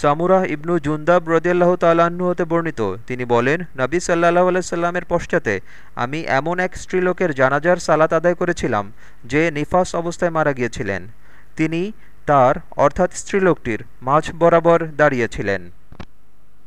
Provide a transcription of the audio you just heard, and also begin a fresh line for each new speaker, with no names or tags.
সামুরাহ ইবনু জুন্দাব রদিয়াল্লাহ তালাহ্ন হতে বর্ণিত। তিনি বলেন, নবী সাল্লাহ আলাইসাল্লামের পশ্চাতে আমি এমন এক স্ত্রীলোকের জানাজার সালাত আদায় করেছিলাম যে নিফাস অবস্থায় মারা গিয়েছিলেন। তিনি তার, অর্থাৎ স্ত্রীলোকটির, মাঝ বরাবর দাঁড়িয়েছিলেন।